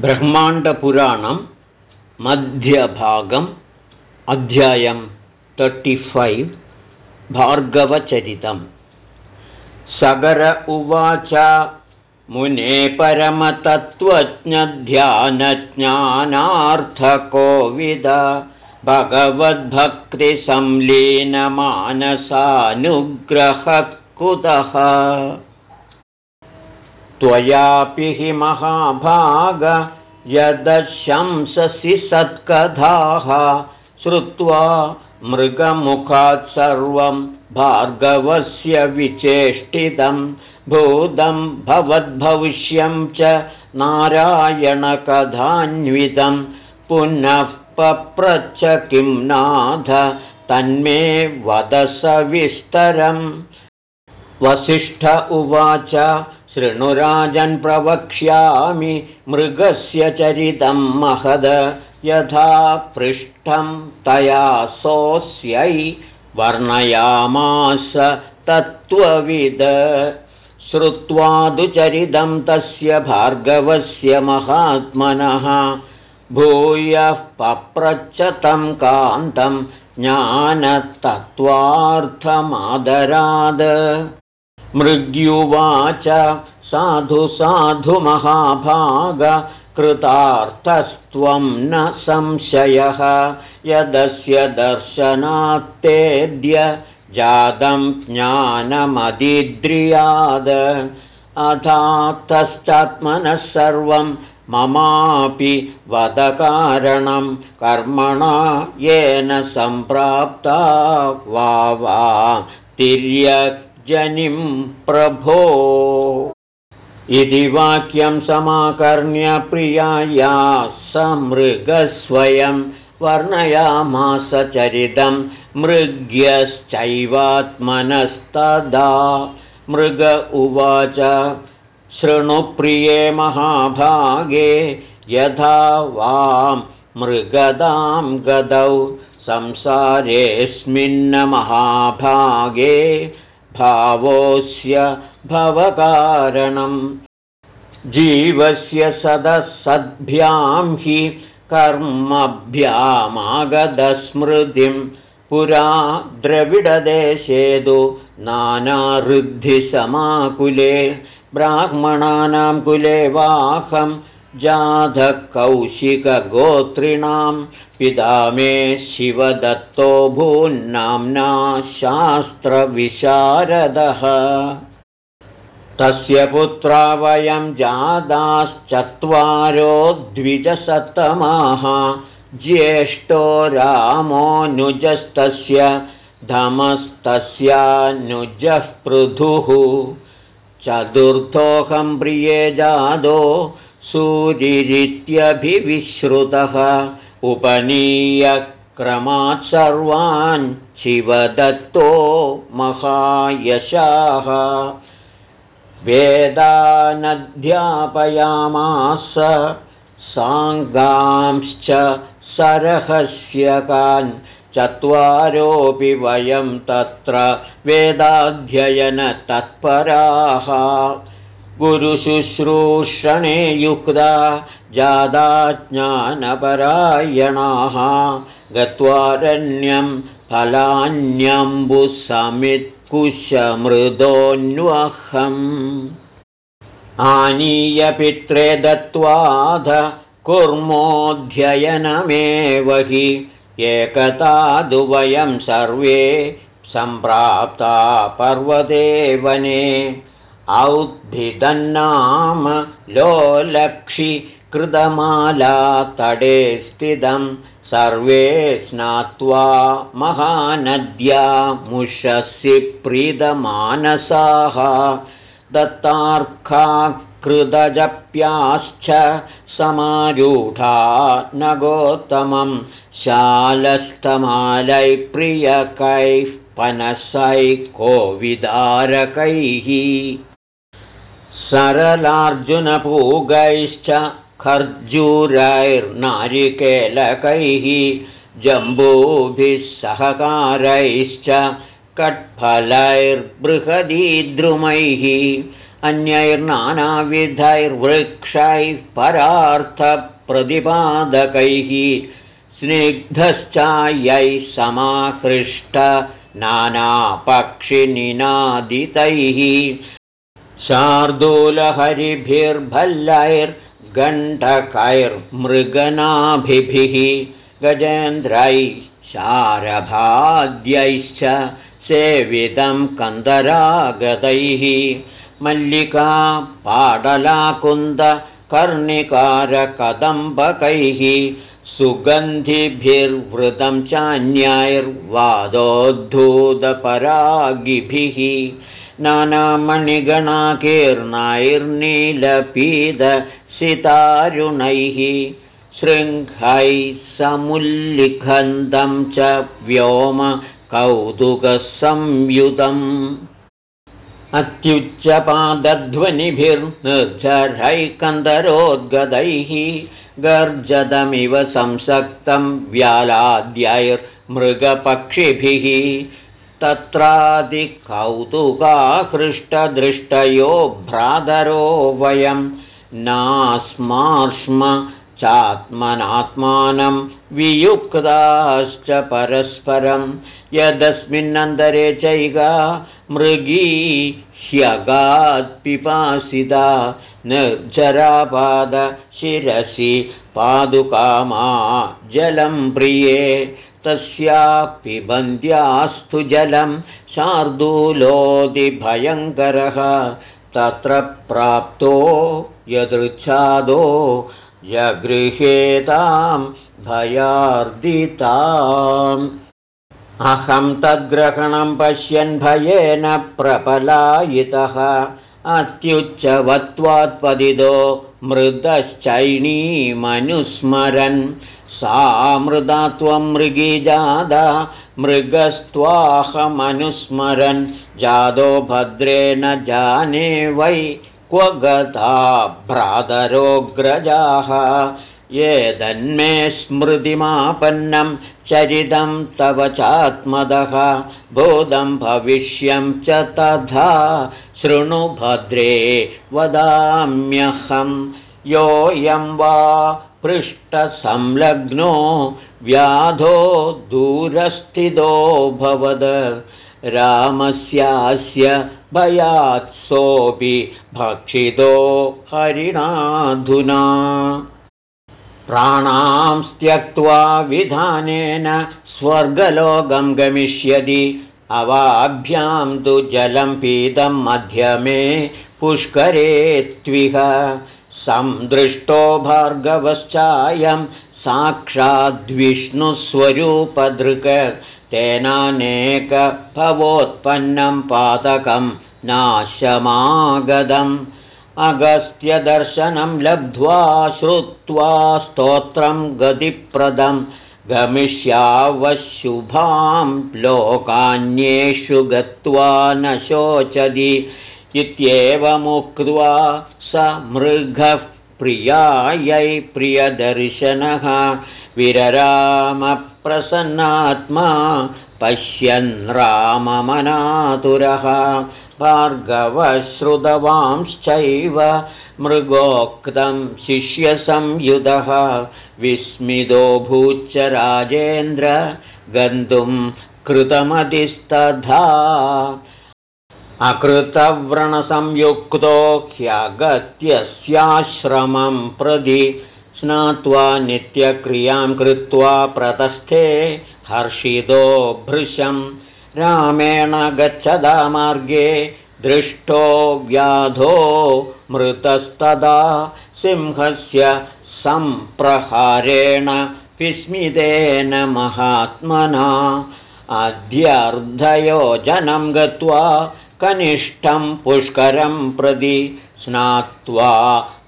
ब्रह्माण्डपुराणं मध्यभागम् अध्यायं तर्टिफैव् भार्गवचरितम्। सगर उवाच मुने परमतत्त्वज्ञध्यानज्ञानार्थकोविद भगवद्भक्तिसंलीनमानसानुग्रहः कुतः त्वयापि हि महाभाग यदशंससि सत्कथाः श्रुत्वा मृगमुखात् सर्वं भार्गवस्य विचेष्टितं भूतं भवद्भविष्यं च नारायणकथान्वितं पुनः पप्रच्छ किं नाथ तन्मे वदसविस्तरम् वसिष्ठ उवाच शृणुराजन् प्रवक्ष्यामि मृगस्य चरितं महद यथा पृष्ठं तया सोऽस्यै वर्णयामास तत्त्वविद। श्रुत्वादुचरितं तस्य भार्गवस्य महात्मनः। भूयः पप्रच्छ तं कान्तं ज्ञानतत्त्वार्थमादराद मृग्युवाच साधु साधु महाभाग कृतार्थस्त्वं न संशयः। यदस्य दर्शनात्तेद्य जातं ज्ञानमदिद्रियाद अथातश्चात्मनः सर्वं ममापि वदकारणं कर्मणा येन सम्प्राप्ता वा वा तिर्यजनिं प्रभो। इति वाक्यं समाकर्ण्य प्रियाया समृगस्वयं वर्णयामास चरितं मृग्यश्चैवात्मनस्तदा। मृग उवाच शृणुप्रिये महाभागे यथा वां मृगदां गदौ संसारेऽस्मिन्न महाभागे भावोऽस्य भवकारणम्। जीवस्य सदसद्भ्यां हि कर्मभ्यामागदस्मृतिं पुरा द्रविडदेशेदु नानावृद्धिसमाकुले ब्राह्मणानां कुले वाहं जाधकौशिकगोत्रिणां पिता मे शिवदत्तो भून्नाम्ना शास्त्रविशारदः। तस्य पुत्रा वयं जादाश्चत्वारो द्विजसत्तमाः ज्येष्ठो रामोऽनुजस्तस्य धमस्तस्यानुजः पृथुः। चतुर्थोऽहं प्रिये जादो सूरिरित्यभिविश्रुतः उपनीयक्रमात् सर्वान् शिवदत्तो महायशाः। वेदानध्यापयामास साङ्गांश्च सरहस्यकान् चत्वारोऽपि वयं तत्र वेदाध्ययनतत्पराः गुरुशुश्रूषणे युक्ता जादाज्ञानपरायणाः गत्वारण्यं फलान्यम्बुसमित्कुशमृदोऽन्वहम् आनीय पित्रे दत्त्वाध कुर्मोऽध्ययनमेव हि। एकतादुवयं सर्वे सम्प्राप्ता पर्वते वने औद्भिदन्नाम लोलक्षि कृतमाला तडे स्थितं सर्वे स्नात्वा महानद्या मुषसि प्रीदमानसाः दत्तार्का कृदजप्याश्च समारूढा नगोत्तमं शालस्तमालैप्रियकैः पनसैः कोविदारकैः सरलार्जुनपूगैश्च खर्जूरैर्नारिकेलकैः जम्बूभिः सहकारैश्च कट्फलैर्बृहदीद्रुमैः अन्यैर्नानाविधैर्वृक्षैः परार्थप्रतिपादकैः स्निग्धश्चायैः समाकृष्ट नानापक्षिनिनादितैः शार्दूलहरिभिर्भल्लैर्गण्डकैर्मृगनाभिभिः गजेन्द्रैः शारभाद्यैश्च सेवितं कन्दरागतैः मल्लिका पाडलाकुन्दकर्णिकारकदम्बकैः सुगन्धिभिर्वृतं चान्यैर्वादोद्धूतपरागिभिः नानामणिगणाकीर्णाैर्नीलपीदसितारुणैः शृङ्खैः समुल्लिखन्तं च व्योम कौतुकसंयुतम्। अत्युच्चपादध्वनिभिर्निर्झरैकन्दरोद्गदैः गर्जदमिव संसक्तं व्यालाद्यैर्मृगपक्षिभिः तत्रादिकौतुकाकृष्टदृष्टयो भ्रातरो वयं नास्मार्ष्म चात्मनात्मानं वियुक्ताश्च परस्परं यदस्मिन्नन्तरे चैगा मृगी ह्यगात्पिपासिता निर्जरापादशिरसि पादुकामा जलं प्रिये तस्या पिबन्द्यास्तु जलं शार्दूलोदिभयङ्करः तत्र प्राप्तो यदृच्छादो यगृहेतां भयार्दिताम्। अहं तद्ग्रहणं पश्यन् भयेन प्रपलायितः अत्युच्चवत्वात्पदितो मृदश्चैणीमनुस्मरन् सा मृदा त्वं मृगीजादा मृगस्त्वाहमनुस्मरन्। जादो भद्रेण जाने वै क्व गता भ्रातरोग्रजाः। ये स्मृतिमापन्नं चरितं तव चात्मदः। बोधं भविष्यं च तथा शृणु भद्रे वदाम्यहं। योऽयं वा पृष्ठसंलग्नो व्याधो दूरस्थितो भवद। रामस्यास्य भयात्सोऽपि भक्षितो हरिणाधुना प्राणां त्यक्त्वा विधानेन स्वर्गलोकं गमिष्यति। अवाभ्यां तु जलं पीतं मध्यमे पुष्करे त्विह सन्दृष्टो भार्गवश्चायं साक्षाद्विष्णुस्वरूपदृक् तेनानेकभवोत्पन्नं पातकं नाशमागतम् अगस्त्यदर्शनं लब्ध्वा श्रुत्वा स्तोत्रं गतिप्रदं गमिष्यावशुभां लोकान्येषु गत्वा न शोचति इत्येवमुक्त्वा स मृगः प्रियायै प्रियदर्शनः। विररामप्रसन्नात्मा पश्यन् राममनातुरः। भार्गवश्रुतवांश्चैव मृगोक्तं शिष्यसंयुधः। विस्मितो भूच्च राजेन्द्र गन्तुं कृतमतिस्तथा अकृतव्रणसंयुक्तो ह्यगत्यस्याश्रमं प्रति स्नात्वा नित्यक्रियां कृत्वा प्रतस्थे हर्षितो भृशम् रामेण गच्छदा मार्गे दृष्टो व्याधो मृतस्तदा सिंहस्य सम्प्रहारेण विस्मितेन महात्मना। अद्यर्धयोजनं गत्वा कनिष्ठं पुष्करं प्रति स्नात्वा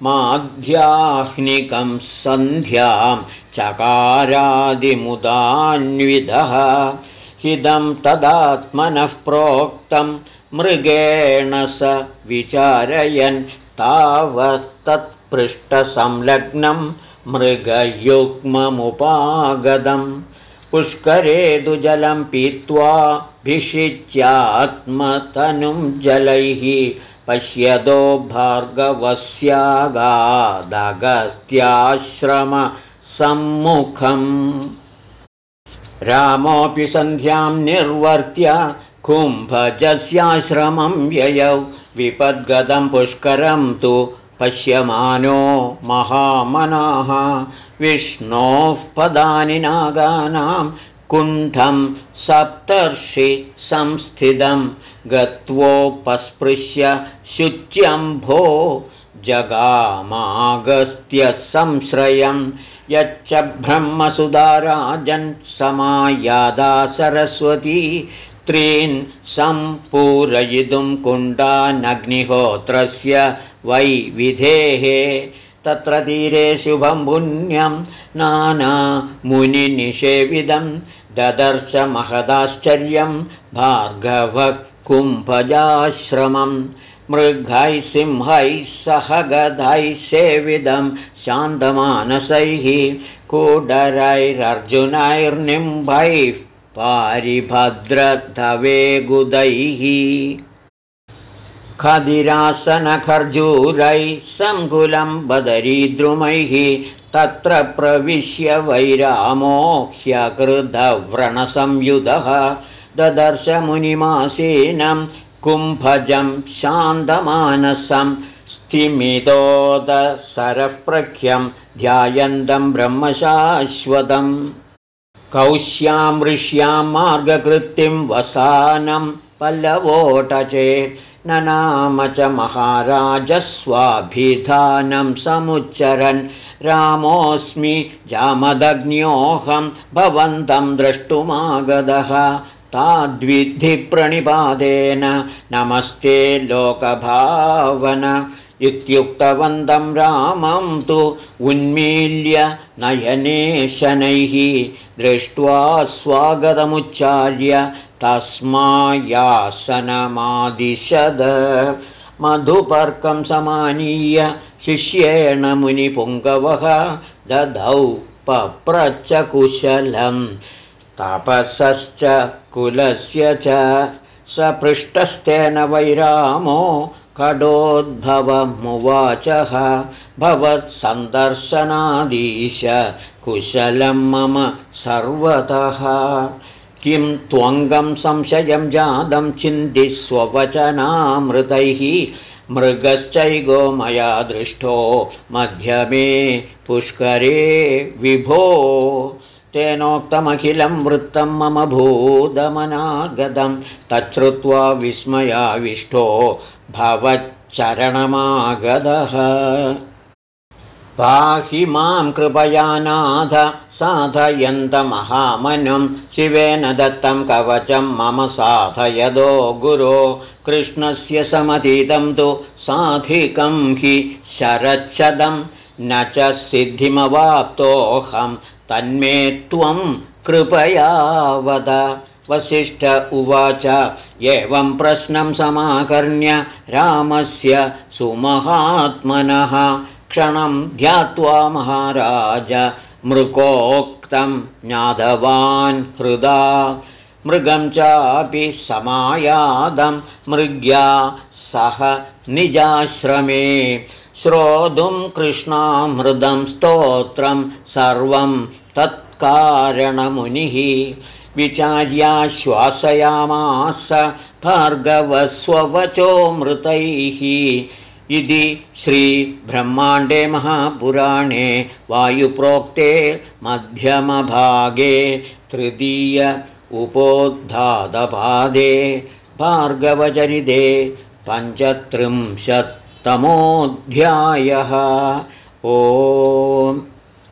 माध्याह्निकं सन्ध्यां चकारादिमुदान्विदः हिदं तदात्मनः प्रोक्तं मृगेण स विचारयन् तावत्तत्पृष्ठसंलग्नं मृगयुग्ममुपागतम् पुष्करे तु जलं पीत्वा भिषिच्यात्मतनुं जलैः पश्यतो भार्गवस्यागादगस्त्याश्रमसम्मुखम्। रामोऽपि सन्ध्यां निर्वर्त्य कुम्भजस्याश्रमं ययौ। विपद्गतं पुष्करं तु पश्यमानो महामनाः विष्णोः पदानि नागानां कुण्ठं सप्तर्षि संस्थितं गत्वोपस्पृश्य शुच्यम्भो जगामागस्त्यसंश्रयं यच्च ब्रह्मसुधाराजन् समायादा सरस्वती त्रीन् सम्पूरयितुं कुण्डानग्निहोत्रस्य वै विधेः। तत्र तीरे शुभं पुण्यं नाना महदाश्चर्यं भार्गवः कुम्भजाश्रमं मृगैः सिंहैः सह गधैः सेविदं शान्तमानसैः। कूडरैरर्जुनैर्निम्भैः पारिभद्रधवेगुदैः खदिरासनखर्जूरैः सङ्कुलं बदरीद्रुमैः तत्र प्रविश्य वैरामो ह्यकृधव्रणसंयुधः ददर्शमुनिमासीनं कुम्भजं शान्तमानसं स्थिमितोदसरप्रख्यं ध्यायन्तं ब्रह्मशाश्वतम्। कौश्यां ऋष्यां मार्गकृत्तिं वसानं पल्लवोटचे न नाम च महाराजस्वाभिधानं समुच्चरन्। रामोऽस्मि जामदग्न्योऽहं भवन्तं द्रष्टुमागतः ताद्विधिप्रणिपादेन नमस्ते लोकभावन। इत्युक्तवन्तं रामं तु उन्मील्य नयने शनैः दृष्ट्वा स्वागतमुच्चार्य तस्मायासनमादिशद। मधुपर्कं समानीय शिष्येण मुनिपुङ्गवः दधौ पप्रच्च कुशलं तपसश्च कुलस्य च स पृष्टस्तेन वैरामो कडोद्भवमुवाचः भवत्सन्दर्शनादीश कुशलं मम सर्वतः किं त्वङ्गं संशयं जातं चिन्तिस्ववचनामृतैः मृगश्चैगो मया दृष्टो मध्यमे पुष्करे विभो। तेनोक्तमखिलं वृत्तं मम भूतमनागतं तच्छ्रुत्वा विस्मयाविष्टो भवच्चरणमागतः। पाहि मां कृपयानाथ साधयन्तमहामनं शिवेन दत्तं कवचं मम साधयदो गुरो कृष्णस्य समतीतं तु साधिकं हि शरच्छदं न च सिद्धिमवाप्तोऽहं तन्मे त्वं कृपया वद। वसिष्ठ उवाच एवं प्रश्नं समाकर्ण्य रामस्य सुमहात्मनः। क्षणं ध्यात्वा महाराज मृकोक्तं ज्ञातवान् हृदा मृगं चापि समायादं मृग्या सह निजाश्रमे। श्रोतुं कृष्णामृदं स्तोत्रं सर्वं तत्कारणमुनिः। विचार्याश्वासयामास भार्गवस्ववचो मृतैः इति श्रीब्रह्माण्डे महापुराणे वायुप्रोक्ते मध्यमभागे तृतीय उपोद्धातपादे भार्गवचरिते पञ्चत्रिंशत्तमोऽध्यायः। ओ